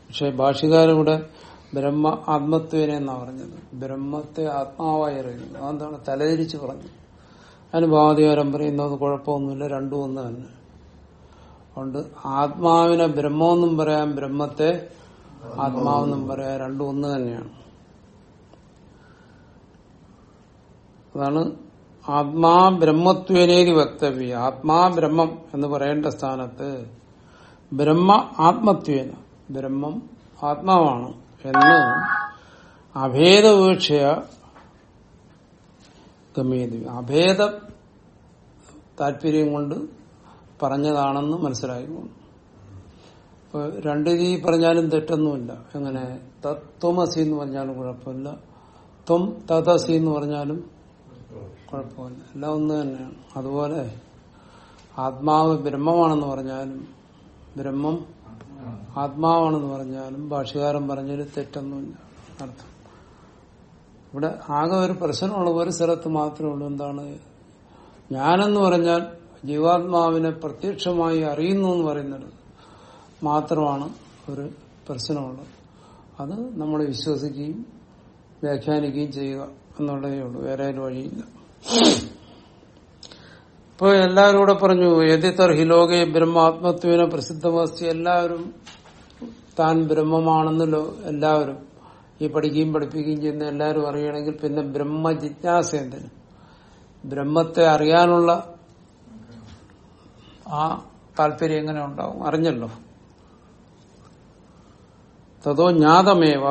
പക്ഷെ ഭാഷകാരിവിടെ ബ്രഹ്മ ആത്മത്വേന എന്നാ പറഞ്ഞത്. ബ്രഹ്മത്തെ ആത്മാവായി അറിയുന്നു. അതെന്താണ്? തലതിരിച്ച് പറഞ്ഞു. അതിന് ഭാവധികാരം പറയുന്നത് കുഴപ്പമൊന്നുമില്ല രണ്ടും ഒന്ന് തന്നെ. അതുകൊണ്ട് ആത്മാവിനെ ബ്രഹ്മമെന്നും പറയാം ബ്രഹ്മത്തെ ആത്മാവെന്നും പറയാം രണ്ടും ഒന്ന് തന്നെയാണ്. അതാണ് ആത്മാ ബ്രഹ്മത്വേനേതി വക്തവ്യ. ആത്മാ ബ്രഹ്മം എന്ന് പറയേണ്ട സ്ഥാനത്ത് ബ്രഹ്മ ആത്മത്വേന. ബ്രഹ്മം ആത്മാവാണ് എന്ന് അഭേദവീക്ഷയ ഗമ്യത അഭേദ താല്പര്യം കൊണ്ട് പറഞ്ഞതാണെന്ന് മനസ്സിലായിക്കൊണ്ട് ഇപ്പൊ രണ്ട് രീതി പറഞ്ഞാലും തെറ്റൊന്നുമില്ല. എങ്ങനെ? തത്വമസി എന്ന് പറഞ്ഞാലും കുഴപ്പമില്ല. ത്വം തതസി എന്ന് പറഞ്ഞാലും കുഴപ്പമില്ല. എല്ലാം ഒന്ന് തന്നെയാണ്. അതുപോലെ ആത്മാവ് ബ്രഹ്മമാണെന്ന് പറഞ്ഞാലും ബ്രഹ്മം ആത്മാവാണെന്ന് പറഞ്ഞാലും ഭാഷകാരൻ പറഞ്ഞൊരു തെറ്റൊന്നുമില്ല. അർത്ഥം. ഇവിടെ ആകെ ഒരു പ്രശ്നമുള്ള ഒരു സ്ഥലത്ത് മാത്രമേ ഉള്ളൂ. എന്താണ്? ഞാനെന്ന് പറഞ്ഞാൽ ജീവാത്മാവിനെ പ്രത്യക്ഷമായി അറിയുന്നു എന്ന് പറയുന്നത് മാത്രമാണ് ഒരു പ്രശ്നമുള്ളത്. അത് നമ്മൾ വിശ്വസിക്കുകയും വ്യാഖ്യാനിക്കുകയും ചെയ്യുക എന്നുള്ളതേ ഉള്ളൂ. വേറെ ഒരു വഴിയില്ല. ഇപ്പൊ എല്ലാവരും കൂടെ പറഞ്ഞു യതിത്തർ ഹിലോകെ ബ്രഹ്മാത്മത്വന പ്രസിദ്ധമസ്തി. എല്ലാവരും താൻ ബ്രഹ്മമാണെന്നല്ലോ എല്ലാവരും. ഈ പഠിക്കുകയും പഠിപ്പിക്കുകയും ചെയ്യുന്ന എല്ലാവരും അറിയണമെങ്കിൽ പിന്നെ ബ്രഹ്മ ജിജ്ഞാസ എന്തിന് ബ്രഹ്മത്തെ അറിയാനുള്ള ആ താല്പര്യം എങ്ങനെ ഉണ്ടാവും? അറിഞ്ഞല്ലോ. തതോ ജ്ഞാതമേവ.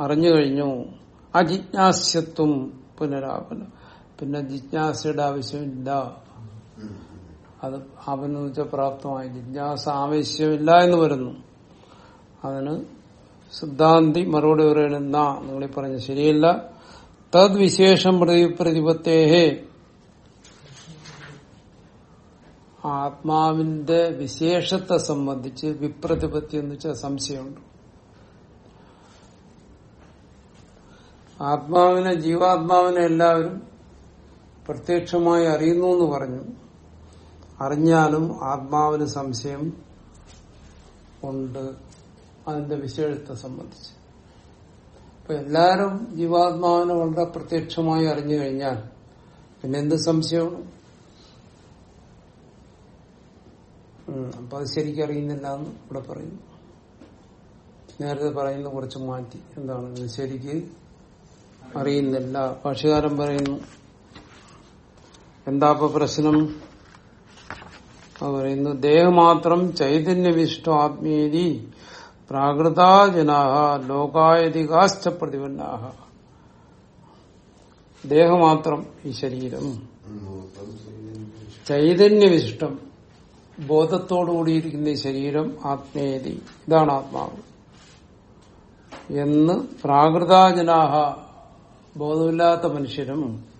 അറിഞ്ഞു കഴിഞ്ഞു. അജിജ്ഞാസ്യത്വം പുനരാപന. പിന്നെ ജിജ്ഞാസയുടെ ആവശ്യമില്ല. അത് അവന് വെച്ചാൽ പ്രാപ്തമായി. ജിജ്ഞാസ ആവശ്യമില്ല എന്ന് വരുന്നു. അതിന് സിദ്ധാന്തി മറുപടി പറയണെന്ന നിങ്ങളീ പറഞ്ഞ ശരിയല്ല. തദ് വിശേഷം പ്രതി പ്രതിപത്തേഹേ. ആത്മാവിന്റെ വിശേഷത്തെ സംബന്ധിച്ച് വിപ്രതിപത്തി എന്ന് വെച്ചാൽ സംശയമുണ്ട്. ആത്മാവിനെ ജീവാത്മാവിനെ എല്ലാവരും പ്രത്യക്ഷമായി അറിയുന്നു എന്ന് പറഞ്ഞു. അറിഞ്ഞാലും ആത്മാവിന് സംശയം ഉണ്ട് അതിന്റെ വിശേഷത്തെ സംബന്ധിച്ച്. അപ്പൊ എല്ലാവരും ജീവാത്മാവിനെ വളരെ പ്രത്യക്ഷമായി അറിഞ്ഞു കഴിഞ്ഞാൽ പിന്നെ എന്ത് സംശയമാണ് അപ്പൊ അത് ശരിക്കും അറിയുന്നില്ല എന്ന് ഇവിടെ പറയുന്നു. നേരത്തെ പറയുന്നത് കുറച്ച് മാറ്റി. എന്താണ്? ശരിക്ക് അറിയുന്നില്ല. ഭാഷകാരൻ പറയുന്നു എന്താ ഇപ്പൊ പ്രശ്നം പറയുന്നു ദേഹമാത്രം ചൈതന്യവിഷ്ട ആത്മീയതി പ്രാകൃതാജനാഹ ലോകായതികാശ്ച പ്രതിപന്നാഹ. ദേഹമാത്രം ഈ ശരീരം. ചൈതന്യവിശിഷ്ടം ബോധത്തോടുകൂടിയിരിക്കുന്ന ഈ ശരീരം ആത്മേയതി. ഇതാണ് ആത്മാവ്. എന്ന് പ്രാകൃതാജനാഹ ബോധമില്ലാത്ത മനുഷ്യരും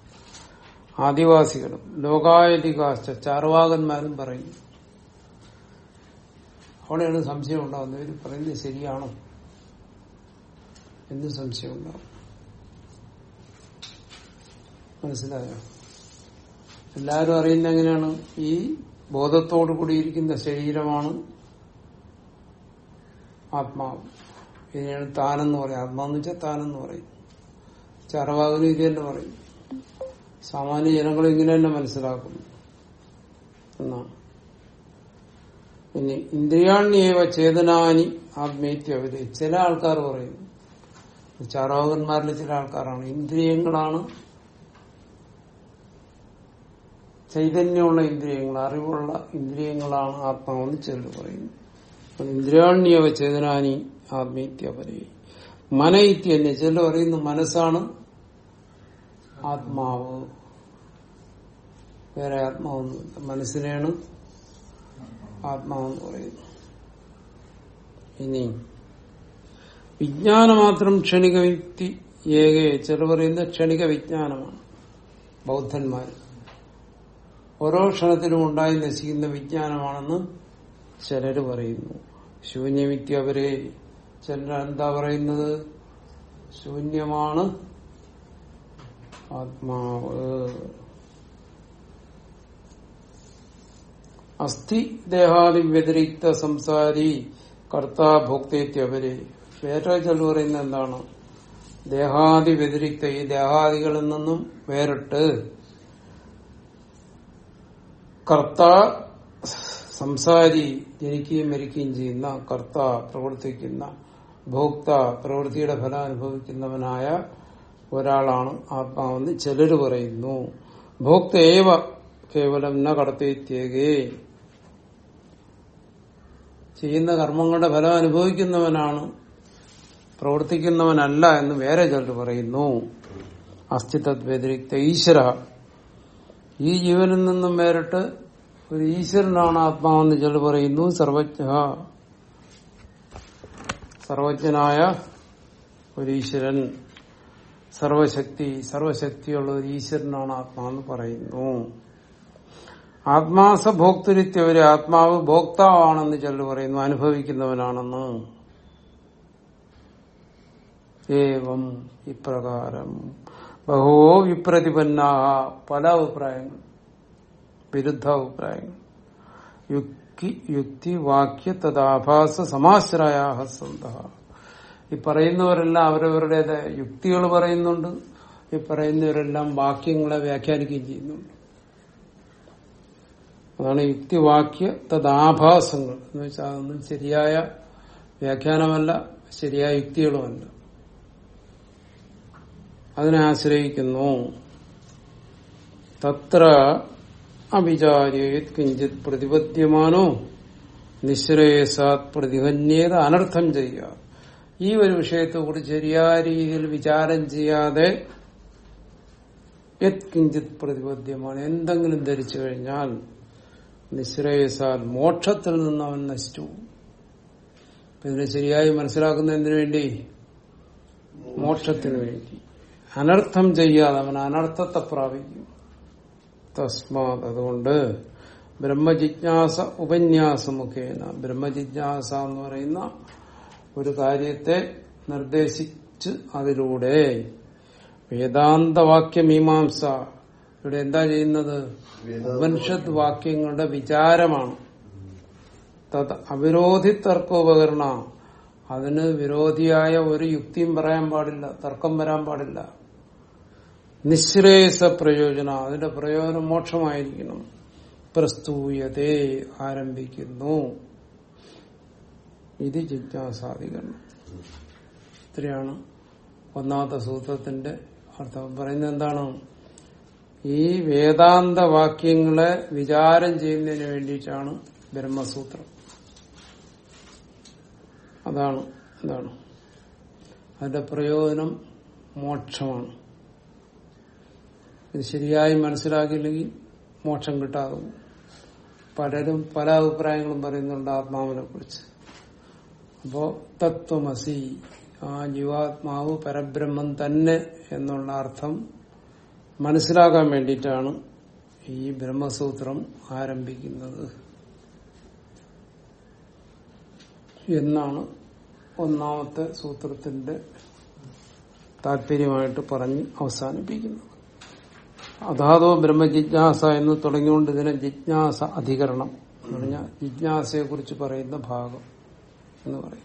ആദിവാസികളും ലോകായതികാശ്ച ചാർവാകന്മാരും പറയുന്നു. അവിടെയാണ് സംശയം ഉണ്ടാകുന്നത് ഇവർ പറയുന്നത് ശരിയാണോ എന്ന് സംശയം ഉണ്ടാവും മനസ്സിലായോ? എല്ലാവരും അറിയുന്ന എങ്ങനെയാണ്? ഈ ബോധത്തോടു കൂടിയിരിക്കുന്ന ശരീരമാണ് ആത്മാവ്. ഇതിനെയാണ് താനെന്ന് പറയും ആത്മാവെന്ന് വെച്ചാൽ താനെന്ന് പറയും. ചാർവാകനും ഇത് തന്നെ പറയും. സാമാന്യ ജനങ്ങൾ ഇങ്ങനെ തന്നെ മനസ്സിലാക്കുന്നു. എന്നാണ്. പിന്നെ ഇന്ദ്രിയാണ്യേവ ചേതനാനി ആത്മീത്യ അവർ ചില ആൾക്കാർ പറയുന്നു. ചാരോകന്മാരിൽ ചില ആൾക്കാരാണ്. ഇന്ദ്രിയങ്ങളാണ് ചൈതന്യമുള്ള ഇന്ദ്രിയങ്ങൾ അറിവുള്ള ഇന്ദ്രിയങ്ങളാണ് ആത്മാവെന്ന് ചിലർ പറയുന്നു. ഇന്ദ്രിയാണിയവ ചേതനാനി ആത്മീത്യപരി മനയിത്യന്യ ചിലർ പറയുന്നു മനസ്സാണ് ആത്മാവ്. വേറെ ആത്മാവൊന്നുമില്ല മനസ്സിനെയാണ് ആത്മാവെന്ന് പറയുന്നത്. ഇനി വിജ്ഞാനം മാത്രം ക്ഷണിക വ്യക്തി ഏകെ ചില പറയുന്ന ക്ഷണിക വിജ്ഞാനമാണ്. ബൗദ്ധന്മാർ ഓരോ ക്ഷണത്തിലും ഉണ്ടായി നശിക്കുന്ന വിജ്ഞാനമാണെന്ന് ചിലര് പറയുന്നു. ശൂന്യവിദ്യ അവരെ ചിലർ പറയുന്നത്? ശൂന്യമാണ്. ആത്മാവ്. അസ്ഥി ദേഹാദി വ്യതിരിക്ത സംസാരി കർത്താ ഭോക്തേത്യവര്. വേറെ ചില പറയുന്നത് എന്താണ്? ദേഹാദി വ്യതിരിക്ത ഈ ദേഹാദികളിൽ നിന്നും വേറിട്ട് കർത്ത സംസാരി ജനിക്കുകയും മരിക്കുകയും ചെയ്യുന്ന കർത്ത പ്രവർത്തിക്കുന്ന ഭോക്ത പ്രവൃത്തിയുടെ ഫലം അനുഭവിക്കുന്നവനായ ഒരാളാണ് ആത്മാവെന്ന് ചിലർ പറയുന്നു. ഭോക്തേവ കേവലം ന കടത്തേത്യകേ. ചെയ്യുന്ന കർമ്മങ്ങളുടെ ഫലം അനുഭവിക്കുന്നവനാണ് പ്രവർത്തിക്കുന്നവനല്ല എന്ന് വേറെ ചിലർ പറയുന്നു. അസ്ഥിത്വ്യതിരിക്ത ഈശ്വര. ഈ ജീവനിൽ നിന്നും വേറിട്ട് ഒരു ഈശ്വരനാണ് ആത്മാവെന്ന് ചിലർ പറയുന്നു സർവജ്ഞ. സർവജ്ഞനായ ഒരു ഈശ്വരൻ. സർവശക്തി സർവശക്തിയുള്ള ഒരു ഈശ്വരനാണ് ആത്മാവെന്ന് പറയുന്നു. ആത്മാസ ഭോക്തൃത്വരെ ആത്മാവ് ഭോക്താവാണെന്ന് ചിലർ പറയുന്നു അനുഭവിക്കുന്നവനാണെന്ന്. ഏവം ഇപ്രകാരം. ബഹോ വിപ്രതിപന്നാഹ പല അഭിപ്രായങ്ങൾ വിരുദ്ധ അഭിപ്രായങ്ങൾ. യുക്തി യുക്തി വാക്യ തഥാഭാസ സമാശ്രയാഹ സന്ത ഈ പറയുന്നവരെല്ലാം അവരവരുടേത് യുക്തികൾ പറയുന്നുണ്ട്. ഈ പറയുന്നവരെല്ലാം വാക്യങ്ങളെ വ്യാഖ്യാനിക്കുകയും ചെയ്യുന്നുണ്ട്. അതാണ് യുക്തിവാക്യ തദാഭാസങ്ങൾ. എന്ന് വെച്ചാൽ അതൊന്നും ശരിയായ വ്യാഖ്യാനമല്ല ശരിയായ യുക്തികളുമല്ല. അതിനെ ആശ്രയിക്കുന്നു. തത്ര അവിചാര്യേത് കിഞ്ചിത് പ്രതിപദ്യമാനോ നിശ്രേയസാത് പ്രതിഹന്യേത് അനർത്ഥം ചെയ്യുക ഈ ഒരു വിഷയത്തെ കുറിച്ച് ശരിയായ രീതിയിൽ വിചാരം ചെയ്യാതെ യത്കിഞ്ചിത് പ്രതിബദ്ധ്യമാണ് എന്തെങ്കിലും ധരിച്ചു കഴിഞ്ഞാൽ നിശ്രേയസാൽ മോക്ഷത്തിൽ നിന്ന് അവൻ നശിച്ചു ഇതിനെ ശരിയായി മനസ്സിലാക്കുന്നതിന് വേണ്ടി മോക്ഷത്തിന് വേണ്ടി. അനർത്ഥം ചെയ്യാതെ അവൻ അനർത്ഥത്തെ പ്രാപിക്കും. തസ്മാത് അതുകൊണ്ട് ബ്രഹ്മജിജ്ഞാസ ഉപന്യാസമുഖേന ബ്രഹ്മജിജ്ഞാസ എന്ന് പറയുന്ന ഒരു കാര്യത്തെ നിർദ്ദേശിച്ച് അതിലൂടെ. വേദാന്തവാക്യ മീമാംസ. ഇവിടെ എന്താ ചെയ്യുന്നത്? ഉപനിഷത്ത് വാക്യങ്ങളുടെ വിചാരമാണ്. തത് അവിരോധി തർക്കോപകരണ അതിന് വിരോധിയായ ഒരു യുക്തിയും പറയാൻ പാടില്ല തർക്കം വരാൻ പാടില്ല. നിശ്രേയസ പ്രയോജന. അതിന്റെ പ്രയോജനം മോക്ഷമായിരിക്കണം. പ്രസ്തൂയതേ ആരംഭിക്കുന്നു. ഇത് ജിജ്ഞാസാധികരണം. ഇത്രയാണ് ഒന്നാമത്തെ സൂത്രത്തിന്റെ അർത്ഥം. പറയുന്നത് എന്താണ്? ഈ വേദാന്ത വാക്യങ്ങളെ വിചാരം ചെയ്യുന്നതിന് വേണ്ടിയിട്ടാണ് ബ്രഹ്മസൂത്രം. അതാണ് എന്താണ്? അതിന്റെ പ്രയോജനം മോക്ഷമാണ്. ഇത് ശരിയായി മനസ്സിലാക്കിയില്ലെങ്കിൽ മോക്ഷം കിട്ടാതും. പോകും. പലരും പല അഭിപ്രായങ്ങളും പറയുന്നുണ്ട് ആത്മാവിനെ കുറിച്ച് അപ്പോ തത്വമസി ആ ജീവാത്മാവ് പരബ്രഹ്മം തന്നെ എന്നുള്ള അർത്ഥം മനസ്സിലാക്കാൻ വേണ്ടിയിട്ടാണ് ഈ ബ്രഹ്മസൂത്രം ആരംഭിക്കുന്നത്. എന്നാണ് ഒന്നാമത്തെ സൂത്രത്തിന്റെ താല്പര്യമായിട്ട് പറഞ്ഞ് അവസാനിപ്പിക്കുന്നത്. അതാതോ ബ്രഹ്മജിജ്ഞാസ എന്ന് തുടങ്ങിക്കൊണ്ട് ഇതിനെ ജിജ്ഞാസ അധികരണം എന്ന് പറഞ്ഞാൽ ജിജ്ഞാസയെ കുറിച്ച് പറയുന്ന ഭാഗം. എന്ന് പറയും.